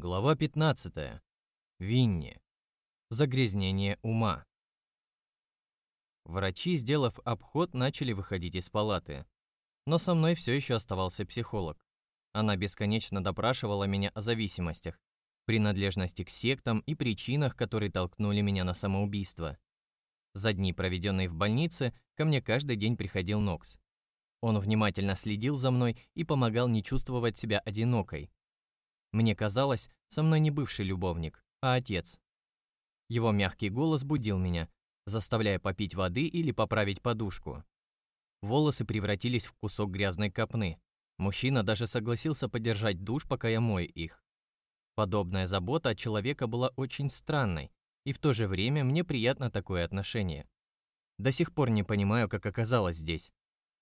Глава 15. Винни. Загрязнение ума. Врачи, сделав обход, начали выходить из палаты. Но со мной все еще оставался психолог. Она бесконечно допрашивала меня о зависимостях, принадлежности к сектам и причинах, которые толкнули меня на самоубийство. За дни, проведенные в больнице, ко мне каждый день приходил Нокс. Он внимательно следил за мной и помогал не чувствовать себя одинокой. Мне казалось, со мной не бывший любовник, а отец. Его мягкий голос будил меня, заставляя попить воды или поправить подушку. Волосы превратились в кусок грязной копны. Мужчина даже согласился подержать душ, пока я мою их. Подобная забота от человека была очень странной, и в то же время мне приятно такое отношение. До сих пор не понимаю, как оказалось здесь.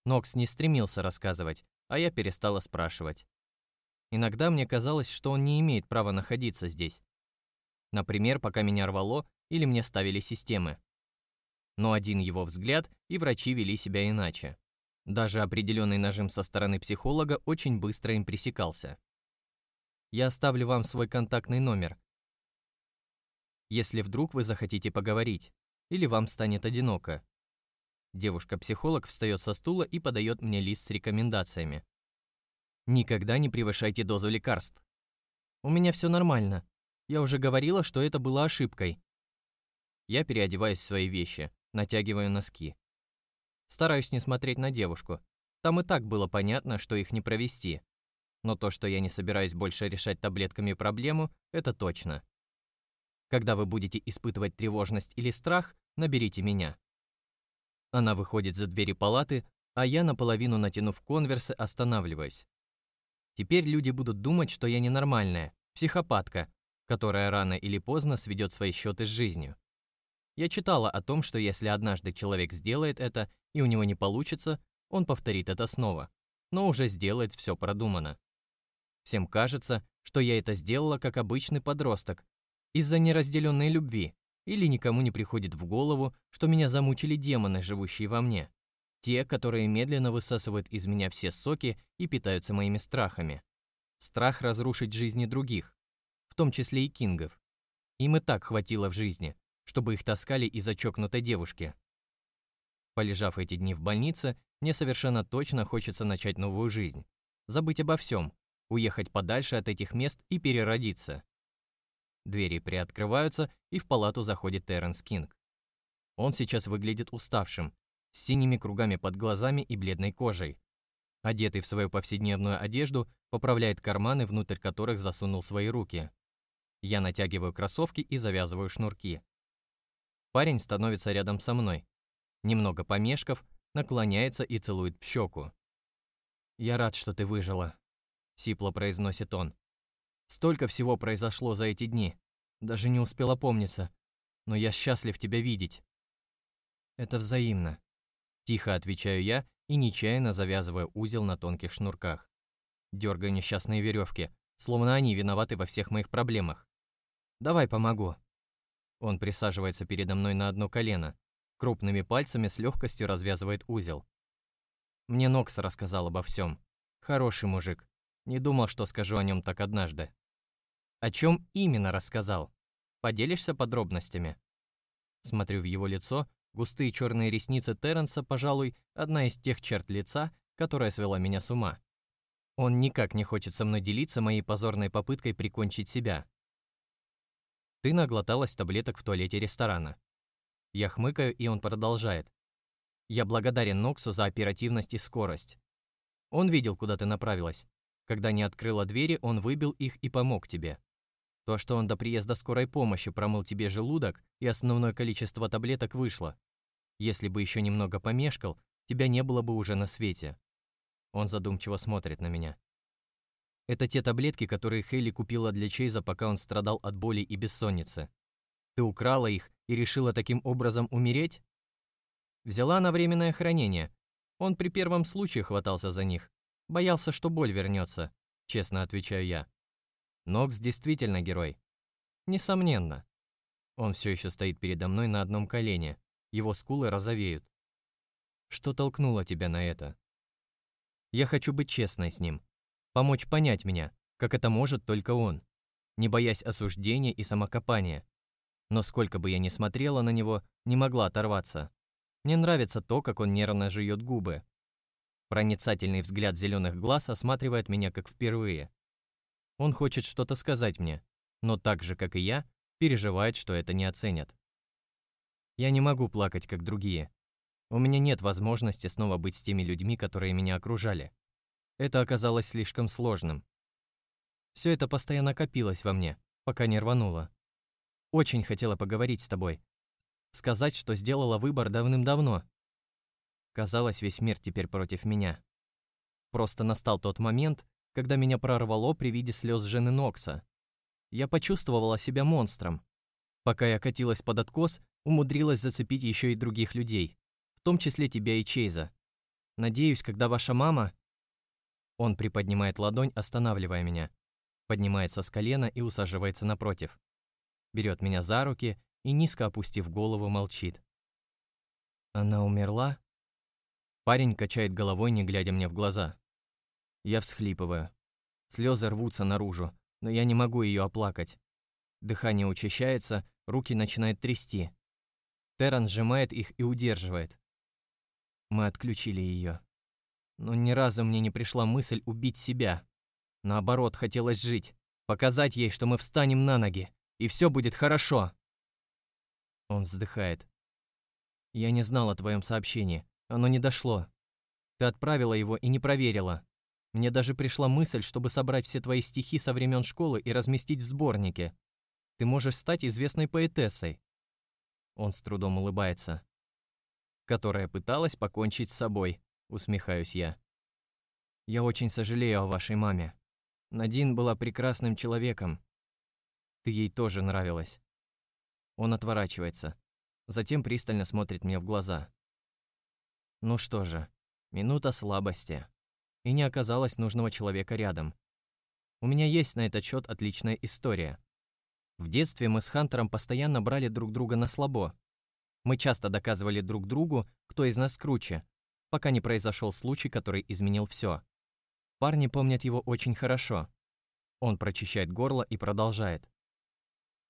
Нокс не стремился рассказывать, а я перестала спрашивать. Иногда мне казалось, что он не имеет права находиться здесь. Например, пока меня рвало или мне ставили системы. Но один его взгляд, и врачи вели себя иначе. Даже определенный нажим со стороны психолога очень быстро им пресекался. Я оставлю вам свой контактный номер. Если вдруг вы захотите поговорить, или вам станет одиноко. Девушка-психолог встает со стула и подает мне лист с рекомендациями. Никогда не превышайте дозу лекарств. У меня все нормально. Я уже говорила, что это было ошибкой. Я переодеваюсь в свои вещи, натягиваю носки. Стараюсь не смотреть на девушку. Там и так было понятно, что их не провести. Но то, что я не собираюсь больше решать таблетками проблему, это точно. Когда вы будете испытывать тревожность или страх, наберите меня. Она выходит за двери палаты, а я, наполовину натянув конверсы, останавливаюсь. Теперь люди будут думать, что я ненормальная, психопатка, которая рано или поздно сведет свои счеты с жизнью. Я читала о том, что если однажды человек сделает это, и у него не получится, он повторит это снова, но уже сделает все продуманно. Всем кажется, что я это сделала как обычный подросток, из-за неразделенной любви, или никому не приходит в голову, что меня замучили демоны, живущие во мне. Те, которые медленно высасывают из меня все соки и питаются моими страхами. Страх разрушить жизни других, в том числе и кингов. Им и так хватило в жизни, чтобы их таскали из-за чокнутой девушки. Полежав эти дни в больнице, мне совершенно точно хочется начать новую жизнь. Забыть обо всем, уехать подальше от этих мест и переродиться. Двери приоткрываются, и в палату заходит Терренс Кинг. Он сейчас выглядит уставшим, с синими кругами под глазами и бледной кожей. Одетый в свою повседневную одежду, поправляет карманы, внутрь которых засунул свои руки. Я натягиваю кроссовки и завязываю шнурки. Парень становится рядом со мной. Немного помешков, наклоняется и целует в щеку. «Я рад, что ты выжила», — сипло произносит он. «Столько всего произошло за эти дни. Даже не успела помниться. Но я счастлив тебя видеть». «Это взаимно», Тихо отвечаю я и нечаянно завязываю узел на тонких шнурках. Дергаю несчастные веревки, словно они виноваты во всех моих проблемах. «Давай помогу». Он присаживается передо мной на одно колено, крупными пальцами с легкостью развязывает узел. Мне Нокс рассказал обо всем. Хороший мужик. Не думал, что скажу о нем так однажды. О чем именно рассказал? Поделишься подробностями? Смотрю в его лицо Густые черные ресницы Терренса, пожалуй, одна из тех черт лица, которая свела меня с ума. Он никак не хочет со мной делиться моей позорной попыткой прикончить себя. Ты наглоталась таблеток в туалете ресторана. Я хмыкаю, и он продолжает. Я благодарен Ноксу за оперативность и скорость. Он видел, куда ты направилась. Когда не открыла двери, он выбил их и помог тебе. То, что он до приезда скорой помощи промыл тебе желудок, и основное количество таблеток вышло. Если бы еще немного помешкал, тебя не было бы уже на свете. Он задумчиво смотрит на меня. Это те таблетки, которые Хейли купила для Чейза, пока он страдал от боли и бессонницы. Ты украла их и решила таким образом умереть? Взяла на временное хранение. Он при первом случае хватался за них. Боялся, что боль вернется, честно отвечаю я. Нокс действительно герой. Несомненно. Он все еще стоит передо мной на одном колене, его скулы розовеют. Что толкнуло тебя на это? Я хочу быть честной с ним, помочь понять меня, как это может только он. не боясь осуждения и самокопания. Но сколько бы я ни смотрела на него, не могла оторваться. Мне нравится то, как он нервно жует губы. Проницательный взгляд зеленых глаз осматривает меня как впервые. Он хочет что-то сказать мне, но так же, как и я, переживает, что это не оценят. Я не могу плакать, как другие. У меня нет возможности снова быть с теми людьми, которые меня окружали. Это оказалось слишком сложным. Все это постоянно копилось во мне, пока не рвануло. Очень хотела поговорить с тобой. Сказать, что сделала выбор давным-давно. Казалось, весь мир теперь против меня. Просто настал тот момент, когда меня прорвало при виде слез жены Нокса. Я почувствовала себя монстром. Пока я катилась под откос, умудрилась зацепить еще и других людей, в том числе тебя и Чейза. Надеюсь, когда ваша мама... Он приподнимает ладонь, останавливая меня. Поднимается с колена и усаживается напротив. Берет меня за руки и, низко опустив голову, молчит. Она умерла? Парень качает головой, не глядя мне в глаза. Я всхлипываю. Слезы рвутся наружу, но я не могу ее оплакать. Дыхание учащается, руки начинают трясти. Терран сжимает их и удерживает. Мы отключили ее. Но ни разу мне не пришла мысль убить себя. Наоборот, хотелось жить, показать ей, что мы встанем на ноги, и все будет хорошо. Он вздыхает. Я не знал о твоем сообщении. Оно не дошло. Ты отправила его и не проверила. Мне даже пришла мысль, чтобы собрать все твои стихи со времен школы и разместить в сборнике. Ты можешь стать известной поэтессой. Он с трудом улыбается. Которая пыталась покончить с собой, усмехаюсь я. Я очень сожалею о вашей маме. Надин была прекрасным человеком. Ты ей тоже нравилась. Он отворачивается. Затем пристально смотрит мне в глаза. Ну что же, минута слабости. И не оказалось нужного человека рядом. У меня есть на этот счет отличная история. В детстве мы с Хантером постоянно брали друг друга на слабо. Мы часто доказывали друг другу, кто из нас круче, пока не произошел случай, который изменил все. Парни помнят его очень хорошо. Он прочищает горло и продолжает.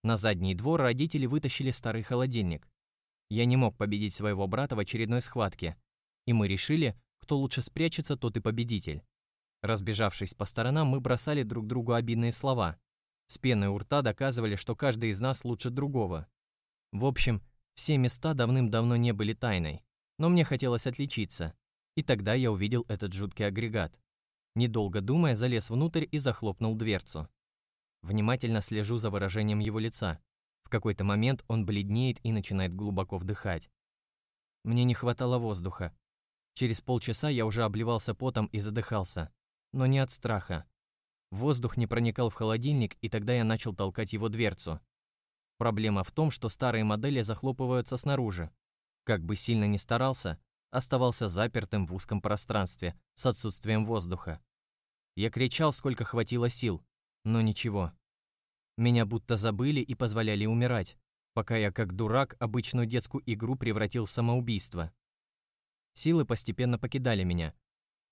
На задний двор родители вытащили старый холодильник. Я не мог победить своего брата в очередной схватке, и мы решили, кто лучше спрячется, тот и победитель. Разбежавшись по сторонам, мы бросали друг другу обидные слова, с пеной у рта доказывали, что каждый из нас лучше другого. В общем, все места давным-давно не были тайной, но мне хотелось отличиться. И тогда я увидел этот жуткий агрегат. Недолго думая, залез внутрь и захлопнул дверцу. Внимательно слежу за выражением его лица. В какой-то момент он бледнеет и начинает глубоко вдыхать. Мне не хватало воздуха. Через полчаса я уже обливался потом и задыхался. Но не от страха. Воздух не проникал в холодильник, и тогда я начал толкать его дверцу. Проблема в том, что старые модели захлопываются снаружи. Как бы сильно ни старался, оставался запертым в узком пространстве, с отсутствием воздуха. Я кричал, сколько хватило сил, но ничего. Меня будто забыли и позволяли умирать, пока я, как дурак, обычную детскую игру превратил в самоубийство. Силы постепенно покидали меня,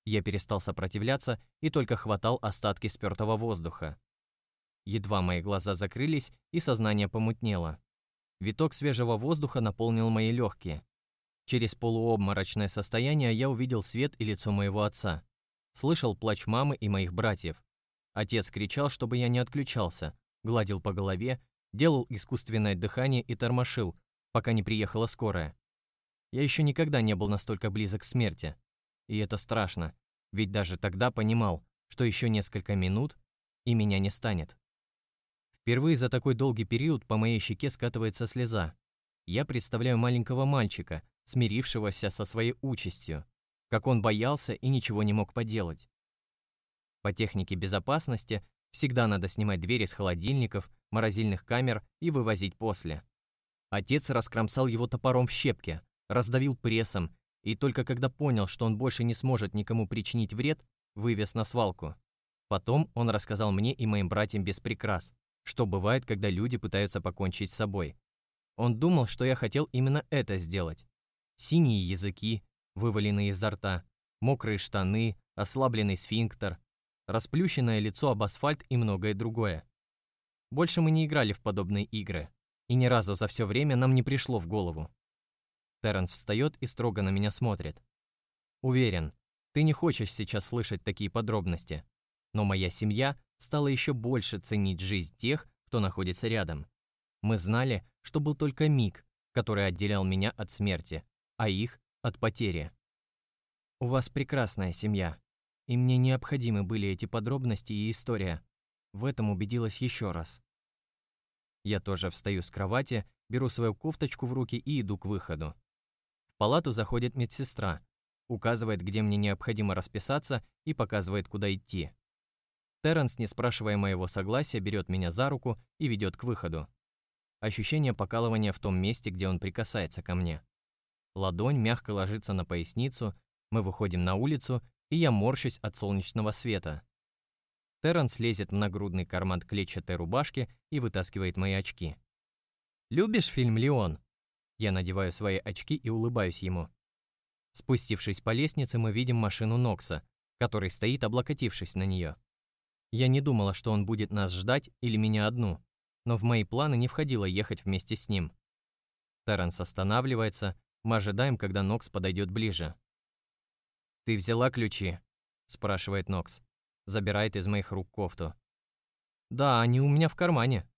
я перестал сопротивляться и только хватал остатки спёртого воздуха. Едва мои глаза закрылись, и сознание помутнело. Виток свежего воздуха наполнил мои легкие. Через полуобморочное состояние я увидел свет и лицо моего отца. Слышал плач мамы и моих братьев. Отец кричал, чтобы я не отключался, гладил по голове, делал искусственное дыхание и тормошил, пока не приехала скорая. Я еще никогда не был настолько близок к смерти. И это страшно, ведь даже тогда понимал, что еще несколько минут, и меня не станет. Впервые за такой долгий период по моей щеке скатывается слеза. Я представляю маленького мальчика, смирившегося со своей участью, как он боялся и ничего не мог поделать. По технике безопасности всегда надо снимать двери с холодильников, морозильных камер и вывозить после. Отец раскромсал его топором в щепке, раздавил прессом и только когда понял, что он больше не сможет никому причинить вред, вывез на свалку. Потом он рассказал мне и моим братьям без прикрас, что бывает, когда люди пытаются покончить с собой. Он думал, что я хотел именно это сделать. Синие языки, вываленные изо рта, мокрые штаны, ослабленный сфинктер, расплющенное лицо об асфальт и многое другое. Больше мы не играли в подобные игры, и ни разу за все время нам не пришло в голову. Терренс встает и строго на меня смотрит. Уверен, ты не хочешь сейчас слышать такие подробности, но моя семья стала еще больше ценить жизнь тех, кто находится рядом. Мы знали, что был только миг, который отделял меня от смерти, а их от потери. У вас прекрасная семья, и мне необходимы были эти подробности и история. В этом убедилась еще раз. Я тоже встаю с кровати, беру свою кофточку в руки и иду к выходу. В палату заходит медсестра, указывает, где мне необходимо расписаться и показывает, куда идти. Терренс, не спрашивая моего согласия, берет меня за руку и ведет к выходу. Ощущение покалывания в том месте, где он прикасается ко мне. Ладонь мягко ложится на поясницу, мы выходим на улицу, и я морщусь от солнечного света. Терренс лезет в нагрудный карман клетчатой рубашки и вытаскивает мои очки. «Любишь фильм «Леон»?» Я надеваю свои очки и улыбаюсь ему. Спустившись по лестнице, мы видим машину Нокса, который стоит, облокотившись на нее. Я не думала, что он будет нас ждать или меня одну, но в мои планы не входило ехать вместе с ним. Терренс останавливается, мы ожидаем, когда Нокс подойдет ближе. «Ты взяла ключи?» – спрашивает Нокс. Забирает из моих рук кофту. «Да, они у меня в кармане».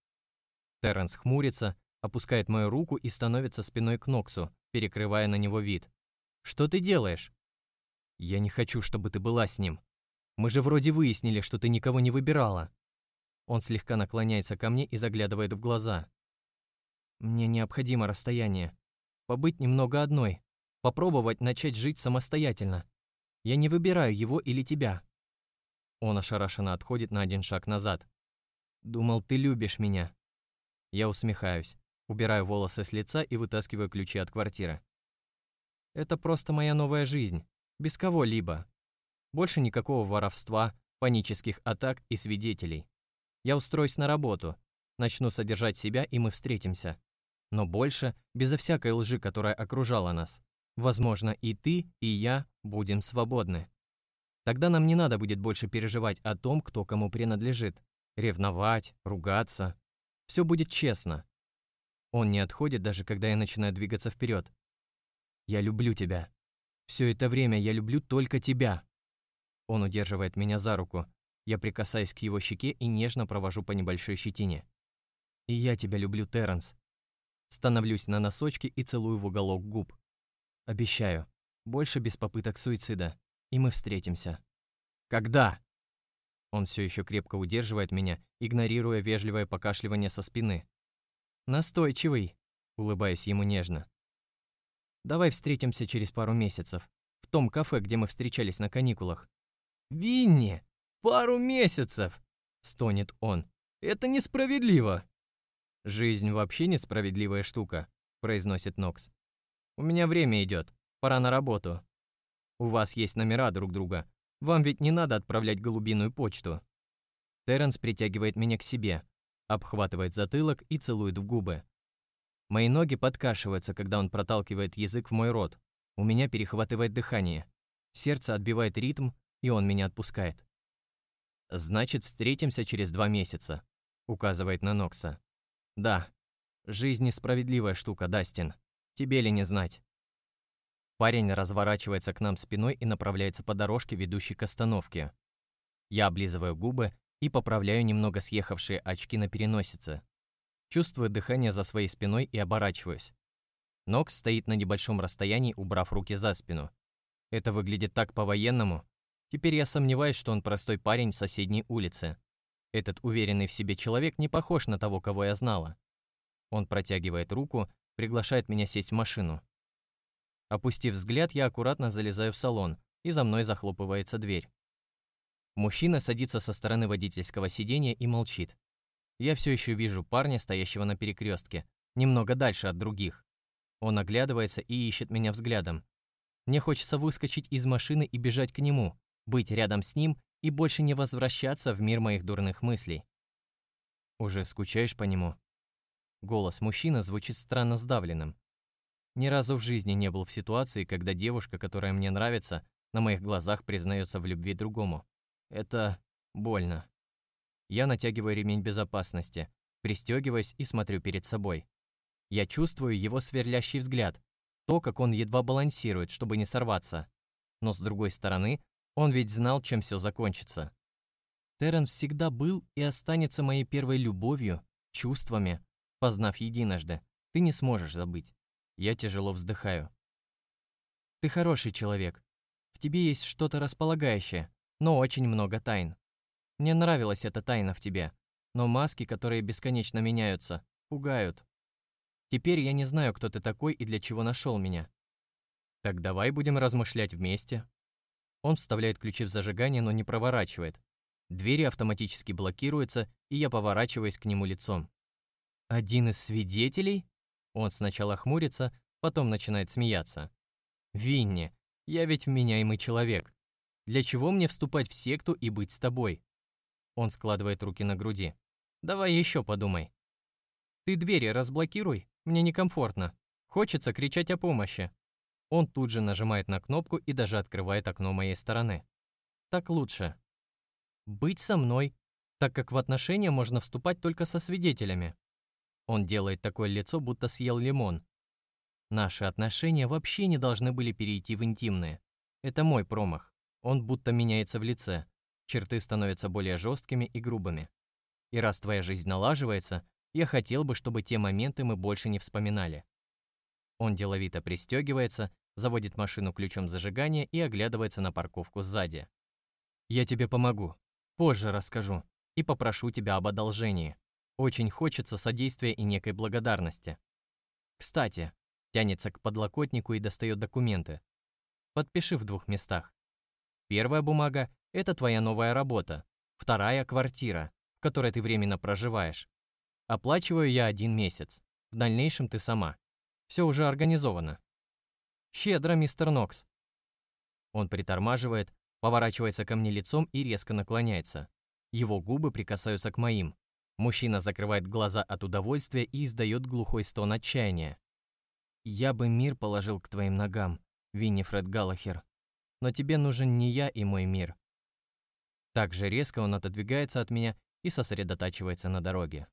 Терренс хмурится, опускает мою руку и становится спиной к Ноксу, перекрывая на него вид. «Что ты делаешь?» «Я не хочу, чтобы ты была с ним. Мы же вроде выяснили, что ты никого не выбирала». Он слегка наклоняется ко мне и заглядывает в глаза. «Мне необходимо расстояние. Побыть немного одной. Попробовать начать жить самостоятельно. Я не выбираю его или тебя». Он ошарашенно отходит на один шаг назад. «Думал, ты любишь меня». Я усмехаюсь, убираю волосы с лица и вытаскиваю ключи от квартиры. «Это просто моя новая жизнь, без кого-либо. Больше никакого воровства, панических атак и свидетелей. Я устроюсь на работу, начну содержать себя, и мы встретимся. Но больше, безо всякой лжи, которая окружала нас. Возможно, и ты, и я будем свободны. Тогда нам не надо будет больше переживать о том, кто кому принадлежит, ревновать, ругаться. Все будет честно. Он не отходит, даже когда я начинаю двигаться вперед. Я люблю тебя. Все это время я люблю только тебя. Он удерживает меня за руку. Я прикасаюсь к его щеке и нежно провожу по небольшой щетине. И я тебя люблю, Терренс. Становлюсь на носочки и целую в уголок губ. Обещаю, больше без попыток суицида, и мы встретимся. Когда? Он все еще крепко удерживает меня, игнорируя вежливое покашливание со спины. Настойчивый, улыбаюсь ему нежно. Давай встретимся через пару месяцев, в том кафе, где мы встречались на каникулах. Винни, пару месяцев, стонет он. Это несправедливо. Жизнь вообще несправедливая штука, произносит Нокс. У меня время идет. Пора на работу. У вас есть номера друг друга. Вам ведь не надо отправлять голубиную почту. Терренс притягивает меня к себе, обхватывает затылок и целует в губы. Мои ноги подкашиваются, когда он проталкивает язык в мой рот. У меня перехватывает дыхание. Сердце отбивает ритм, и он меня отпускает. «Значит, встретимся через два месяца», — указывает на Нокса. «Да, жизнь несправедливая штука, Дастин. Тебе ли не знать?» Парень разворачивается к нам спиной и направляется по дорожке, ведущей к остановке. Я облизываю губы и поправляю немного съехавшие очки на переносице. Чувствую дыхание за своей спиной и оборачиваюсь. Нокс стоит на небольшом расстоянии, убрав руки за спину. Это выглядит так по-военному. Теперь я сомневаюсь, что он простой парень соседней улицы. Этот уверенный в себе человек не похож на того, кого я знала. Он протягивает руку, приглашает меня сесть в машину. Опустив взгляд, я аккуратно залезаю в салон, и за мной захлопывается дверь. Мужчина садится со стороны водительского сиденья и молчит. Я все еще вижу парня, стоящего на перекрестке, немного дальше от других. Он оглядывается и ищет меня взглядом. Мне хочется выскочить из машины и бежать к нему, быть рядом с ним и больше не возвращаться в мир моих дурных мыслей. «Уже скучаешь по нему?» Голос мужчины звучит странно сдавленным. Ни разу в жизни не был в ситуации, когда девушка, которая мне нравится, на моих глазах признается в любви другому. Это больно. Я натягиваю ремень безопасности, Пристегиваюсь и смотрю перед собой. Я чувствую его сверлящий взгляд, то, как он едва балансирует, чтобы не сорваться. Но с другой стороны, он ведь знал, чем все закончится. Террен всегда был и останется моей первой любовью, чувствами. Познав единожды, ты не сможешь забыть. Я тяжело вздыхаю. Ты хороший человек. В тебе есть что-то располагающее, но очень много тайн. Мне нравилась эта тайна в тебе, но маски, которые бесконечно меняются, пугают. Теперь я не знаю, кто ты такой и для чего нашел меня. Так давай будем размышлять вместе. Он вставляет ключи в зажигание, но не проворачивает. Двери автоматически блокируются, и я поворачиваюсь к нему лицом. Один из свидетелей? Он сначала хмурится, потом начинает смеяться. Винни, я ведь вменяемый человек. Для чего мне вступать в секту и быть с тобой? Он складывает руки на груди. Давай еще подумай. Ты двери разблокируй, мне некомфортно. Хочется кричать о помощи. Он тут же нажимает на кнопку и даже открывает окно моей стороны. Так лучше. Быть со мной, так как в отношения можно вступать только со свидетелями. Он делает такое лицо, будто съел лимон. Наши отношения вообще не должны были перейти в интимные. Это мой промах. Он будто меняется в лице. Черты становятся более жесткими и грубыми. И раз твоя жизнь налаживается, я хотел бы, чтобы те моменты мы больше не вспоминали. Он деловито пристегивается, заводит машину ключом зажигания и оглядывается на парковку сзади. «Я тебе помогу. Позже расскажу. И попрошу тебя об одолжении. Очень хочется содействия и некой благодарности. Кстати, тянется к подлокотнику и достает документы. Подпиши в двух местах. Первая бумага – это твоя новая работа. Вторая – квартира, в которой ты временно проживаешь. Оплачиваю я один месяц. В дальнейшем ты сама. Все уже организовано. Щедро, мистер Нокс. Он притормаживает, поворачивается ко мне лицом и резко наклоняется. Его губы прикасаются к моим. Мужчина закрывает глаза от удовольствия и издает глухой стон отчаяния. «Я бы мир положил к твоим ногам, Виннифред Галлахер. Но тебе нужен не я и мой мир». Так же резко он отодвигается от меня и сосредотачивается на дороге.